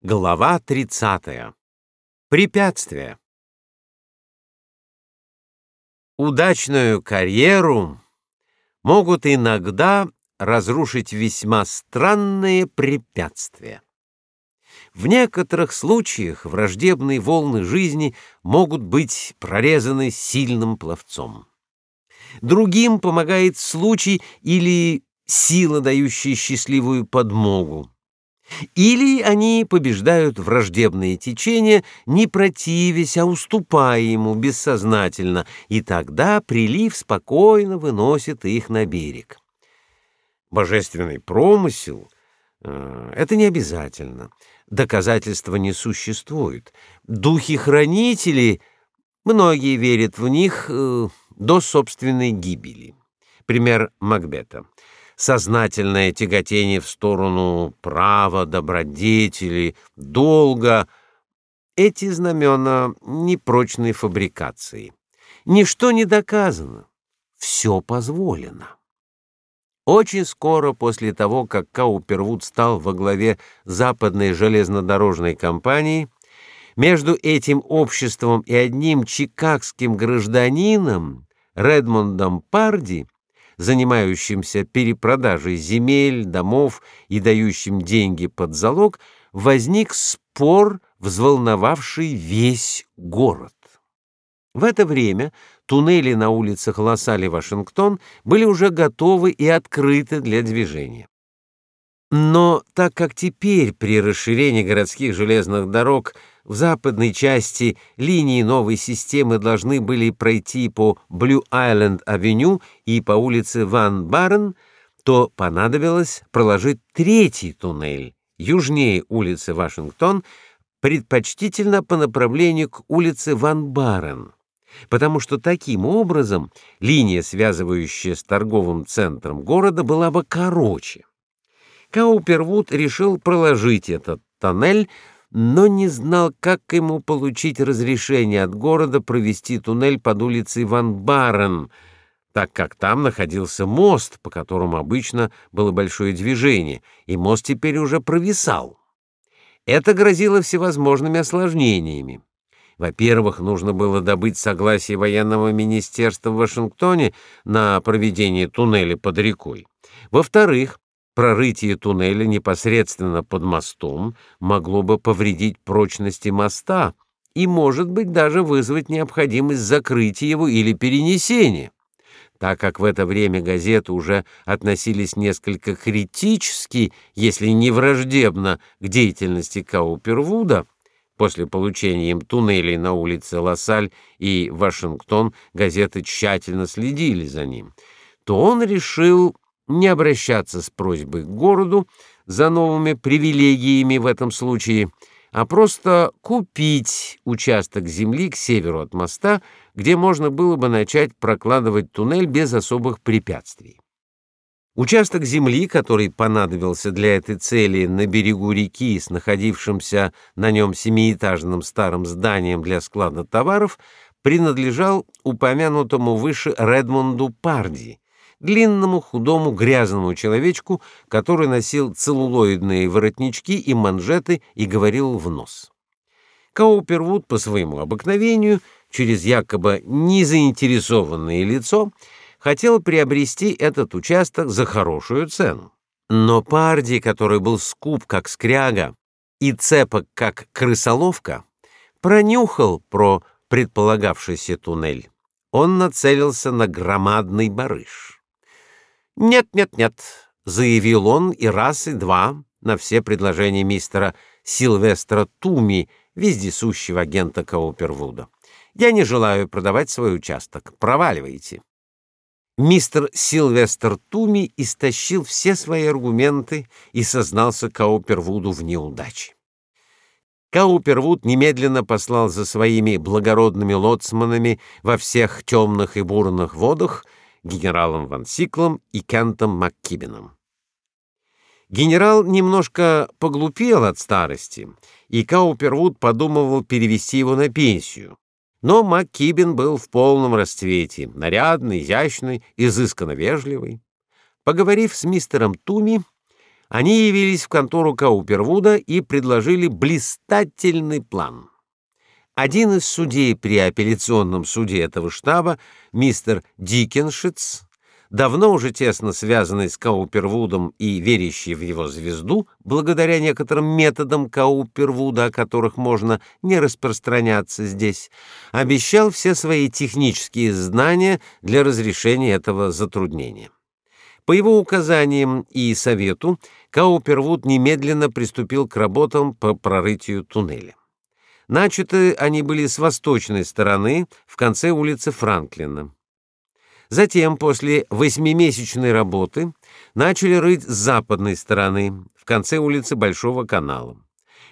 Глава 30. Препятствия. Удачную карьеру могут иногда разрушить весьма странные препятствия. В некоторых случаях враждебные волны жизни могут быть прорезаны сильным пловцом. Другим помогает случай или сила, дающая счастливую подмогу. Или они побеждают враждебные течения, не противясь, а уступая ему бессознательно, и тогда прилив спокойно выносит их на берег. Божественный промысел э, это не обязательно. Доказательства не существует. Духи-хранители, многие верят в них э, до собственной гибели. Пример Макбета сознательное тяготение в сторону права, добродетели, долга эти знамена непрочной фабрикации. Ничто не доказано, все позволено. Очень скоро после того, как Каупервуд стал во главе Западной железнодорожной компании, между этим обществом и одним чикагским гражданином Редмондом Парди занимающимся перепродажей земель, домов и дающим деньги под залог, возник спор, взволновавший весь город. В это время туннели на улицах Лассаль-Вашингтон были уже готовы и открыты для движения. Но так как теперь при расширении городских железных дорог в западной части линии новой системы должны были пройти по Блю-Айленд-авеню и по улице Ван Барен, то понадобилось проложить третий туннель южнее улицы Вашингтон, предпочтительно по направлению к улице Ван Барен, потому что таким образом линия, связывающая с торговым центром города, была бы короче. Каупервуд решил проложить этот тоннель но не знал, как ему получить разрешение от города провести туннель под улицей Ван Барен, так как там находился мост, по которому обычно было большое движение, и мост теперь уже провисал. Это грозило всевозможными осложнениями. Во-первых, нужно было добыть согласие военного министерства в Вашингтоне на проведение туннеля под рекой. Во-вторых, Прорытие туннеля непосредственно под мостом могло бы повредить прочности моста и, может быть, даже вызвать необходимость закрытия его или перенесения. Так как в это время газеты уже относились несколько критически, если не враждебно, к деятельности Каупервуда, после получения им туннелей на улице Лассаль и Вашингтон газеты тщательно следили за ним, то он решил не обращаться с просьбой к городу за новыми привилегиями в этом случае, а просто купить участок земли к северу от моста, где можно было бы начать прокладывать туннель без особых препятствий. Участок земли, который понадобился для этой цели на берегу реки с находившимся на нем семиэтажным старым зданием для склада товаров, принадлежал упомянутому выше Редмонду Парди, длинному, худому, грязному человечку, который носил целлулоидные воротнички и манжеты и говорил в нос. Каупервуд по своему обыкновению, через якобы незаинтересованное лицо, хотел приобрести этот участок за хорошую цену. Но Парди, который был скуп как скряга и цепок как крысоловка, пронюхал про предполагавшийся туннель. Он нацелился на громадный барыш. «Нет, нет, нет», — заявил он и раз, и два на все предложения мистера Сильвестра Туми, вездесущего агента Каупервуда. «Я не желаю продавать свой участок. Проваливайте». Мистер Сильвестр Туми истощил все свои аргументы и сознался Каупервуду в неудаче. Каупервуд немедленно послал за своими благородными лоцманами во всех темных и бурных водах — генералом Ван Сиклом и Кентом Маккибеном. Генерал немножко поглупел от старости, и Каупервуд подумывал перевести его на пенсию. Но Маккибен был в полном расцвете, нарядный, изящный, изысканно вежливый. Поговорив с мистером Туми, Они явились в контору Каупервуда и предложили блистательный план. Один из судей при апелляционном суде этого штаба, мистер Дикеншиц, давно уже тесно связанный с Каупервудом и верящий в его звезду, благодаря некоторым методам Каупервуда, о которых можно не распространяться здесь, обещал все свои технические знания для разрешения этого затруднения. По его указаниям и совету Каупервуд немедленно приступил к работам по прорытию туннеля. Начаты они были с восточной стороны, в конце улицы Франклина. Затем, после восьмимесячной работы, начали рыть с западной стороны, в конце улицы Большого канала.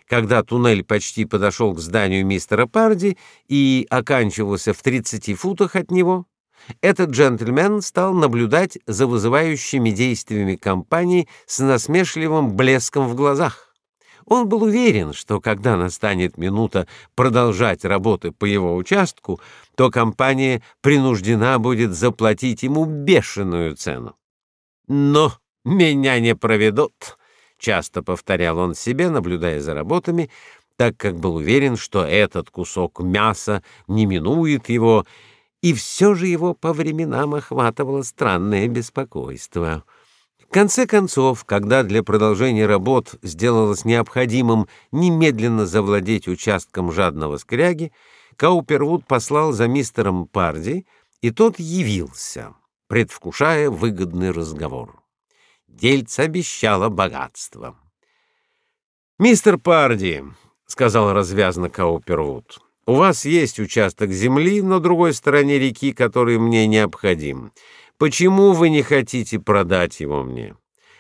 Когда туннель почти подошел к зданию мистера Парди и оканчивался в 30 футах от него, этот джентльмен стал наблюдать за вызывающими действиями компании с насмешливым блеском в глазах. Он был уверен, что когда настанет минута продолжать работы по его участку, то компания принуждена будет заплатить ему бешеную цену. Но меня не проведут, часто повторял он себе, наблюдая за работами, так как был уверен, что этот кусок мяса не минует его, и все же его по временам охватывало странное беспокойство. В конце концов, когда для продолжения работ сделалось необходимым немедленно завладеть участком жадного скряги, Каупервуд послал за мистером Парди, и тот явился, предвкушая выгодный разговор. Дельце обещало богатство. «Мистер Парди», — сказал развязно Каупервуд, — «у вас есть участок земли на другой стороне реки, который мне необходим. Почему вы не хотите продать его мне?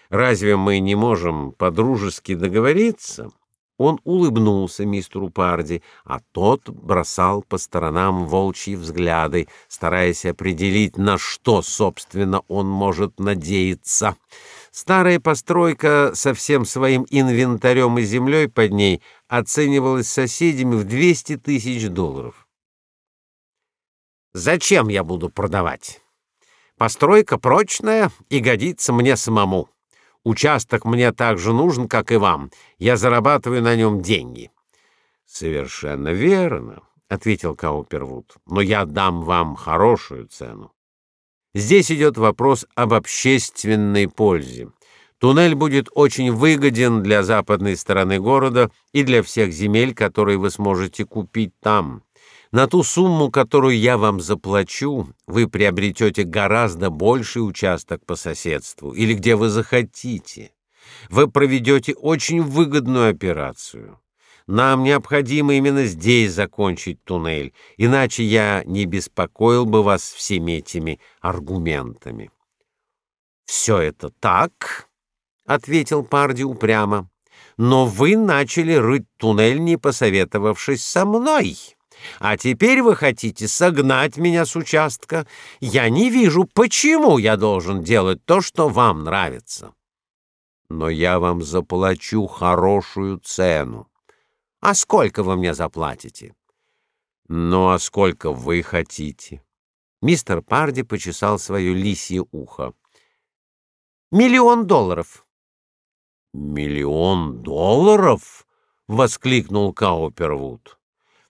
Разве мы не можем по-дружески договориться? Он улыбнулся мистеру Парди, а тот бросал по сторонам волчьи взгляды, стараясь определить, на что, собственно, он может надеяться. Старая постройка со всем своим инвентарем и землей под ней оценивалась соседями в 200 тысяч долларов. «Зачем я буду продавать?» Постройка прочная и годится мне самому. Участок мне так же нужен, как и вам. Я зарабатываю на нем деньги. Совершенно верно, ответил Каупервуд. Но я дам вам хорошую цену. Здесь идет вопрос об общественной пользе. Туннель будет очень выгоден для западной стороны города и для всех земель, которые вы сможете купить там. На ту сумму, которую я вам заплачу, вы приобретете гораздо больший участок по соседству или где вы захотите. Вы проведете очень выгодную операцию. Нам необходимо именно здесь закончить туннель, иначе я не беспокоил бы вас всеми этими аргументами. Все это так, ответил Парди упрямо. Но вы начали рыть туннель, не посоветовавшись со мной. А теперь вы хотите согнать меня с участка. Я не вижу, почему я должен делать то, что вам нравится. Но я вам заплачу хорошую цену. А сколько вы мне заплатите? Ну, а сколько вы хотите? Мистер Парди почесал свое лисье ухо. Миллион долларов. Миллион долларов? воскликнул Каупервуд.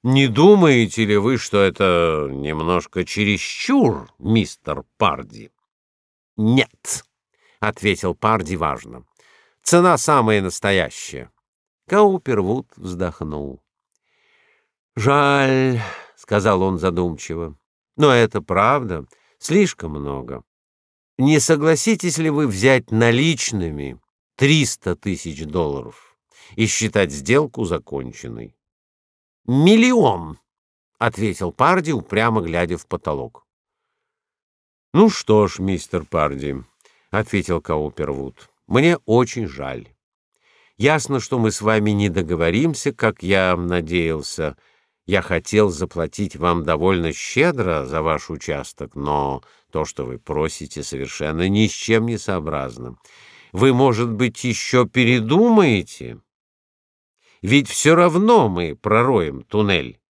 Не думаете ли вы, что это немножко чересчур, мистер Парди? Нет, ответил Парди важно. Цена самая настоящая. Каупервуд вздохнул. Жаль, сказал он задумчиво. Но это правда, слишком много. Не согласитесь ли вы взять наличными триста тысяч долларов и считать сделку законченной? Миллион, ответил Парди, упрямо глядя в потолок. Ну что ж, мистер Парди, ответил Каупервуд. Мне очень жаль. Ясно, что мы с вами не договоримся, как я надеялся. Я хотел заплатить вам довольно щедро за ваш участок, но то, что вы просите, совершенно ни с чем не сообразно. Вы, может быть, еще передумаете? Ведь все равно мы пророем туннель.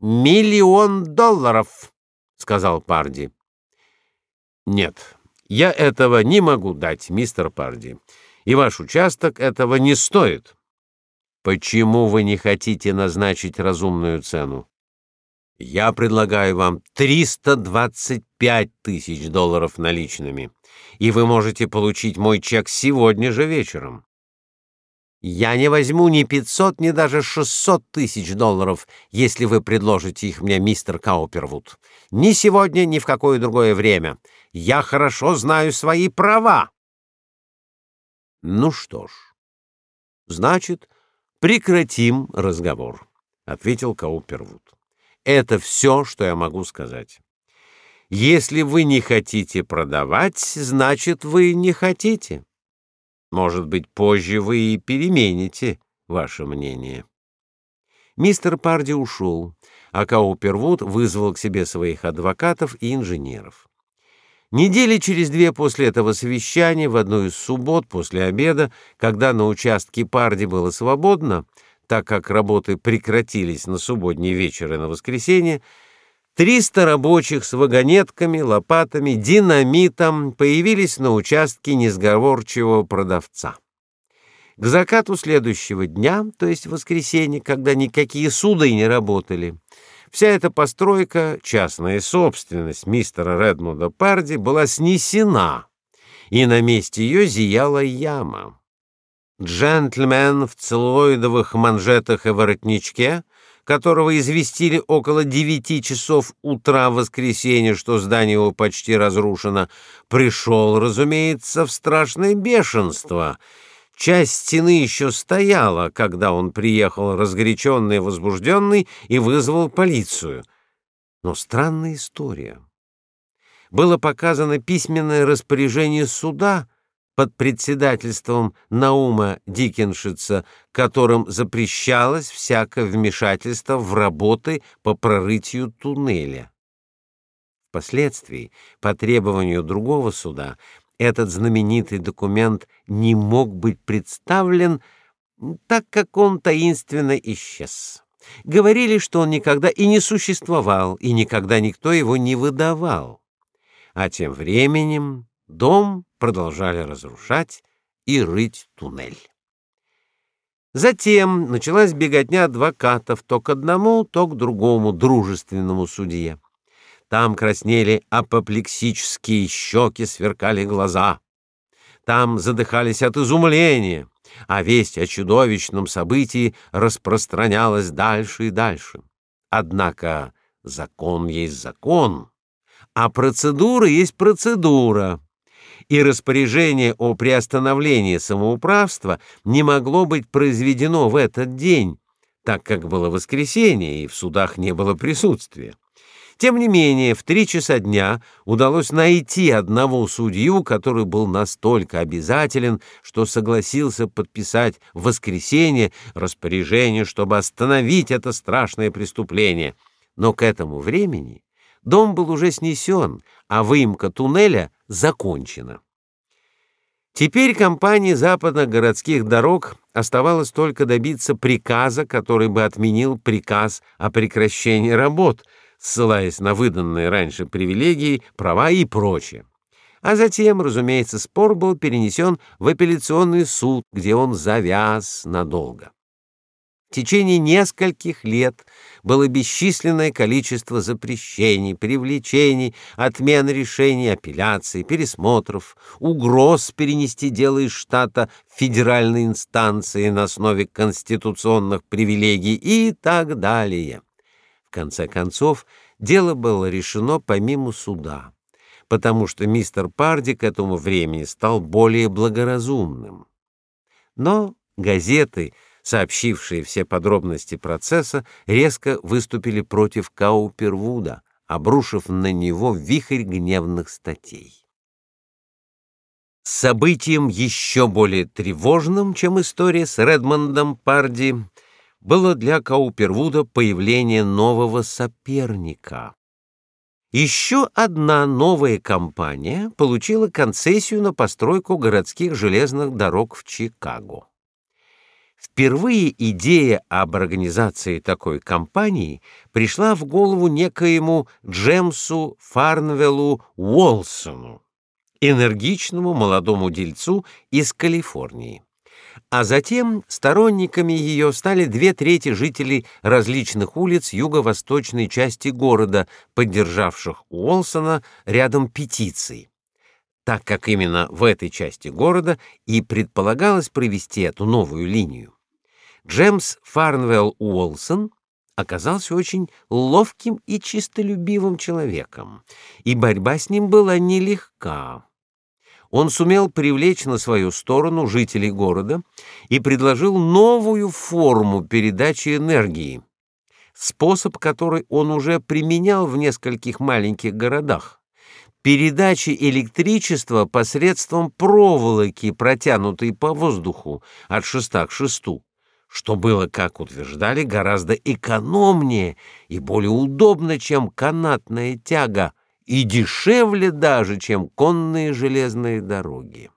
Миллион долларов, сказал Парди. Нет, я этого не могу дать, мистер Парди. И ваш участок этого не стоит. Почему вы не хотите назначить разумную цену? Я предлагаю вам 325 тысяч долларов наличными, и вы можете получить мой чек сегодня же вечером. Я не возьму ни 500, ни даже 600 тысяч долларов, если вы предложите их мне, мистер Каупервуд. Ни сегодня, ни в какое другое время. Я хорошо знаю свои права. Ну что ж, значит, прекратим разговор, ответил Каупервуд. Это все, что я могу сказать. Если вы не хотите продавать, значит, вы не хотите. Может быть, позже вы и перемените ваше мнение. Мистер Парди ушел, а Каупервуд вызвал к себе своих адвокатов и инженеров. Недели через две после этого совещания, в одну из суббот после обеда, когда на участке Парди было свободно, так как работы прекратились на субботний вечер и на воскресенье, триста рабочих с вагонетками, лопатами, динамитом появились на участке несговорчивого продавца. К закату следующего дня, то есть воскресенье, когда никакие суды не работали, Вся эта постройка, частная собственность мистера Редмунда Парди, была снесена, и на месте ее зияла яма. Джентльмен в целлулоидовых манжетах и воротничке, которого известили около девяти часов утра в воскресенье, что здание его почти разрушено, пришел, разумеется, в страшное бешенство — Часть стены еще стояла, когда он приехал разгоряченный и возбужденный и вызвал полицию. Но странная история. Было показано письменное распоряжение суда под председательством Наума Дикеншица, которым запрещалось всякое вмешательство в работы по прорытию туннеля. Впоследствии, по требованию другого суда, этот знаменитый документ не мог быть представлен, так как он таинственно исчез. Говорили, что он никогда и не существовал, и никогда никто его не выдавал. А тем временем дом продолжали разрушать и рыть туннель. Затем началась беготня адвокатов то к одному, то к другому дружественному судье. Там краснели апоплексические щеки, сверкали глаза. Там задыхались от изумления, а весть о чудовищном событии распространялась дальше и дальше. Однако закон есть закон, а процедура есть процедура. И распоряжение о приостановлении самоуправства не могло быть произведено в этот день, так как было воскресенье и в судах не было присутствия. Тем не менее, в три часа дня удалось найти одного судью, который был настолько обязателен, что согласился подписать в воскресенье распоряжение, чтобы остановить это страшное преступление. Но к этому времени дом был уже снесен, а выемка туннеля закончена. Теперь компании западных городских дорог оставалось только добиться приказа, который бы отменил приказ о прекращении работ — ссылаясь на выданные раньше привилегии, права и прочее. А затем, разумеется, спор был перенесен в апелляционный суд, где он завяз надолго. В течение нескольких лет было бесчисленное количество запрещений, привлечений, отмен решений, апелляций, пересмотров, угроз перенести дело из штата в федеральные инстанции на основе конституционных привилегий и так далее конце концов, дело было решено помимо суда, потому что мистер Парди к этому времени стал более благоразумным. Но газеты, сообщившие все подробности процесса, резко выступили против Каупервуда, обрушив на него вихрь гневных статей. Событием еще более тревожным, чем история с Редмондом Парди, было для Каупервуда появление нового соперника. Еще одна новая компания получила концессию на постройку городских железных дорог в Чикаго. Впервые идея об организации такой компании пришла в голову некоему Джемсу Фарнвеллу Уолсону, энергичному молодому дельцу из Калифорнии. А затем сторонниками ее стали две трети жителей различных улиц юго-восточной части города, поддержавших Уолсона рядом петиций так как именно в этой части города и предполагалось провести эту новую линию. Джеймс Фарнвелл Уолсон оказался очень ловким и чистолюбивым человеком, и борьба с ним была нелегка. Он сумел привлечь на свою сторону жителей города и предложил новую форму передачи энергии, способ, который он уже применял в нескольких маленьких городах передачи электричества посредством проволоки, протянутой по воздуху от шеста к шесту, что было, как утверждали, гораздо экономнее и более удобно, чем канатная тяга, и дешевле даже, чем конные железные дороги.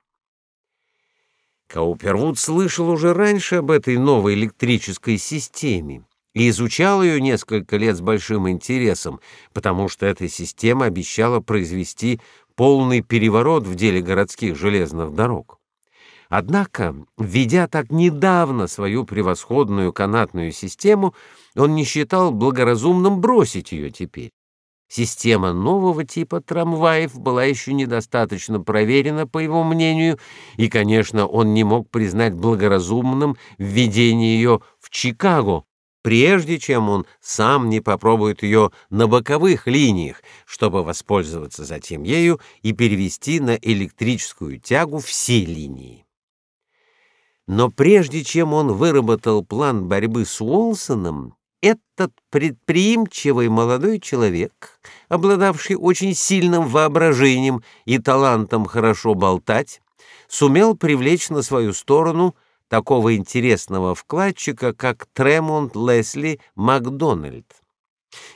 Каупервуд слышал уже раньше об этой новой электрической системе и изучал ее несколько лет с большим интересом, потому что эта система обещала произвести полный переворот в деле городских железных дорог. Однако, введя так недавно свою превосходную канатную систему, он не считал благоразумным бросить ее теперь. Система нового типа трамваев была еще недостаточно проверена, по его мнению, и, конечно, он не мог признать благоразумным введение ее в Чикаго, прежде чем он сам не попробует ее на боковых линиях, чтобы воспользоваться затем ею и перевести на электрическую тягу все линии. Но прежде чем он выработал план борьбы с Уолсоном, этот предприимчивый молодой человек, обладавший очень сильным воображением и талантом хорошо болтать, сумел привлечь на свою сторону такого интересного вкладчика, как Тремонт Лесли Макдональд,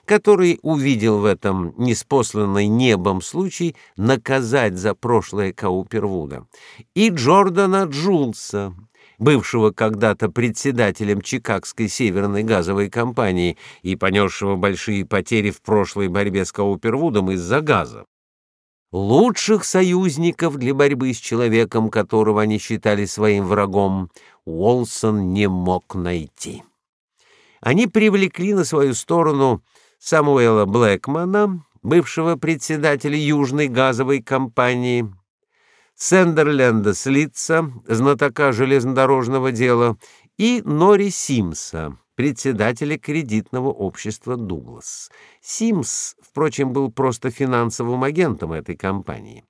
который увидел в этом неспосланный небом случай наказать за прошлое Каупервуда, и Джордана Джулса, бывшего когда-то председателем Чикагской северной газовой компании и понесшего большие потери в прошлой борьбе с Каупервудом из-за газа. Лучших союзников для борьбы с человеком, которого они считали своим врагом, Уолсон не мог найти. Они привлекли на свою сторону Самуэла Блэкмана, бывшего председателя Южной газовой компании, Сендерленда Слитца, знатока железнодорожного дела, и Нори Симса, председателя кредитного общества Дуглас. Симс, впрочем, был просто финансовым агентом этой компании.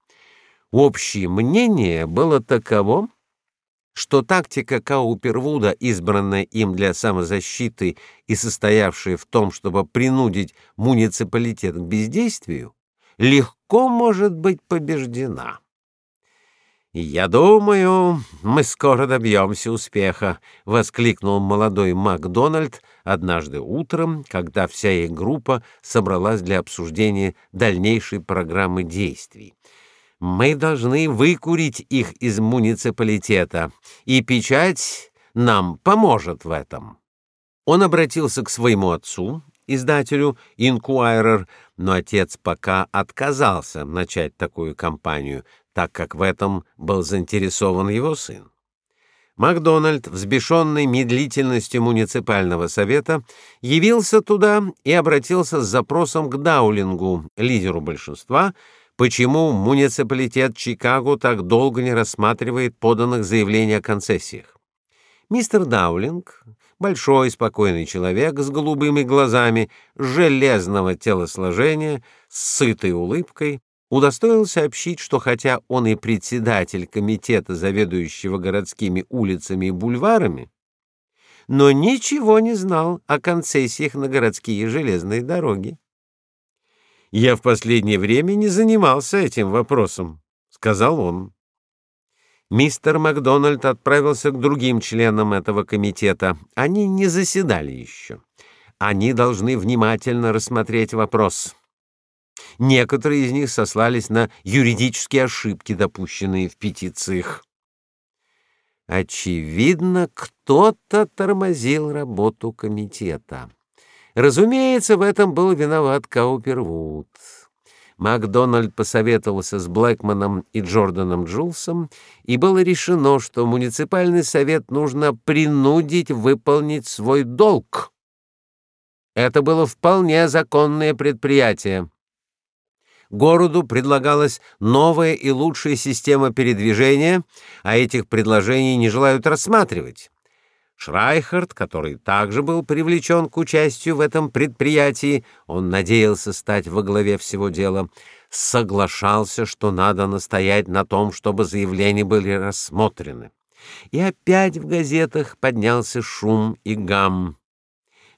Общее мнение было таково, что тактика Каупервуда, избранная им для самозащиты и состоявшая в том, чтобы принудить муниципалитет к бездействию, легко может быть побеждена. «Я думаю, мы скоро добьемся успеха», — воскликнул молодой Макдональд однажды утром, когда вся их группа собралась для обсуждения дальнейшей программы действий. «Мы должны выкурить их из муниципалитета, и печать нам поможет в этом». Он обратился к своему отцу, издателю Inquirer, но отец пока отказался начать такую кампанию, так как в этом был заинтересован его сын. Макдональд, взбешенный медлительностью муниципального совета, явился туда и обратился с запросом к Даулингу, лидеру большинства, почему муниципалитет Чикаго так долго не рассматривает поданных заявлений о концессиях. Мистер Даулинг, большой спокойный человек с голубыми глазами, железного телосложения, с сытой улыбкой, удостоил сообщить, что хотя он и председатель комитета, заведующего городскими улицами и бульварами, но ничего не знал о концессиях на городские железные дороги. «Я в последнее время не занимался этим вопросом», — сказал он. Мистер Макдональд отправился к другим членам этого комитета. Они не заседали еще. Они должны внимательно рассмотреть вопрос. Некоторые из них сослались на юридические ошибки, допущенные в петициях. Очевидно, кто-то тормозил работу комитета. Разумеется, в этом был виноват Каупервуд. Макдональд посоветовался с Блэкманом и Джорданом Джулсом, и было решено, что муниципальный совет нужно принудить выполнить свой долг. Это было вполне законное предприятие. Городу предлагалась новая и лучшая система передвижения, а этих предложений не желают рассматривать. Шрайхарт, который также был привлечен к участию в этом предприятии, он надеялся стать во главе всего дела, соглашался, что надо настоять на том, чтобы заявления были рассмотрены. И опять в газетах поднялся шум и гам.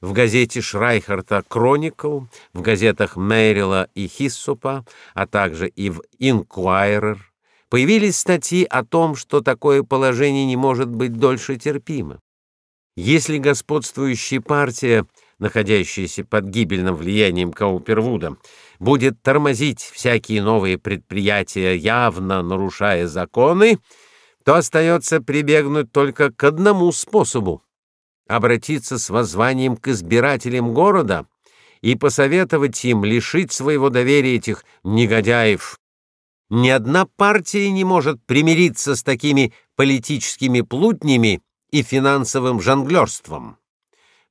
В газете Шрайхарта Кроникл, в газетах Мэрила и Хиссопа, а также и в Инкуайрер появились статьи о том, что такое положение не может быть дольше терпимо. Если господствующая партия, находящаяся под гибельным влиянием Каупервуда, будет тормозить всякие новые предприятия, явно нарушая законы, то остается прибегнуть только к одному способу обратиться с воззванием к избирателям города и посоветовать им лишить своего доверия этих негодяев. Ни одна партия не может примириться с такими политическими плутнями, и финансовым жонглёрством.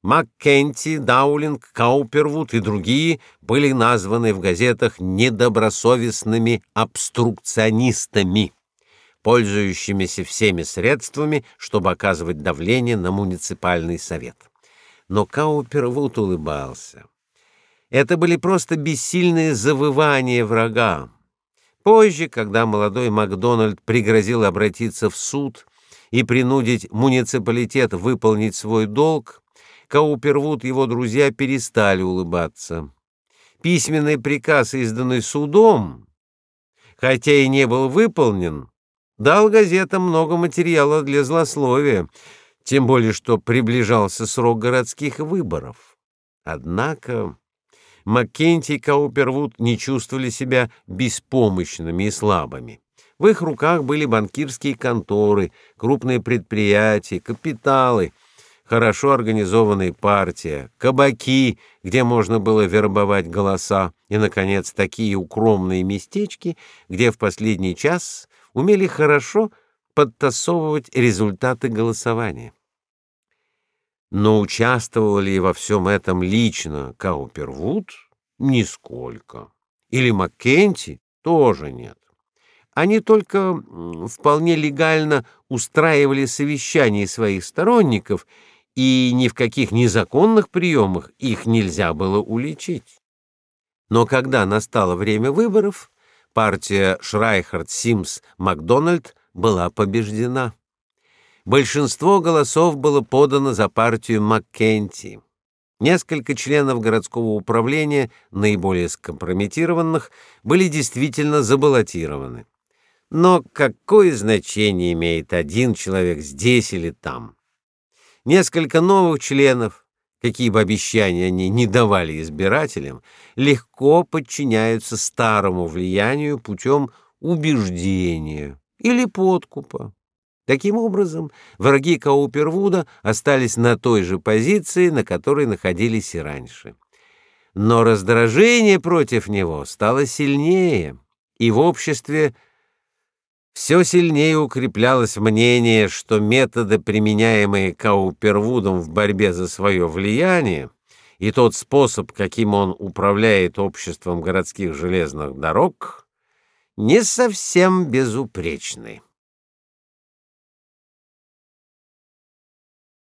Маккенти, Даулинг, Каупервуд и другие были названы в газетах недобросовестными обструкционистами, пользующимися всеми средствами, чтобы оказывать давление на муниципальный совет. Но Каупервуд улыбался. Это были просто бессильные завывания врага. Позже, когда молодой Макдональд пригрозил обратиться в суд, и принудить муниципалитет выполнить свой долг, Каупервуд и его друзья перестали улыбаться. Письменный приказ, изданный судом, хотя и не был выполнен, дал газетам много материала для злословия, тем более что приближался срок городских выборов. Однако Маккенти и Каупервуд не чувствовали себя беспомощными и слабыми. В их руках были банкирские конторы, крупные предприятия, капиталы, хорошо организованная партия, кабаки, где можно было вербовать голоса, и наконец такие укромные местечки, где в последний час умели хорошо подтасовывать результаты голосования. Но участвовал ли во всем этом лично Каупервуд? Нисколько. Или Маккенти? Тоже нет. Они только вполне легально устраивали совещания своих сторонников, и ни в каких незаконных приемах их нельзя было уличить. Но когда настало время выборов, партия Шрайхарт-Симс-Макдональд была побеждена. Большинство голосов было подано за партию Маккенти. Несколько членов городского управления, наиболее скомпрометированных, были действительно забаллотированы. Но какое значение имеет один человек здесь или там? Несколько новых членов, какие бы обещания они ни давали избирателям, легко подчиняются старому влиянию путем убеждения или подкупа. Таким образом, враги Каупервуда остались на той же позиции, на которой находились и раньше. Но раздражение против него стало сильнее, и в обществе все сильнее укреплялось мнение, что методы, применяемые Каупервудом в борьбе за свое влияние, и тот способ, каким он управляет обществом городских железных дорог, не совсем безупречны.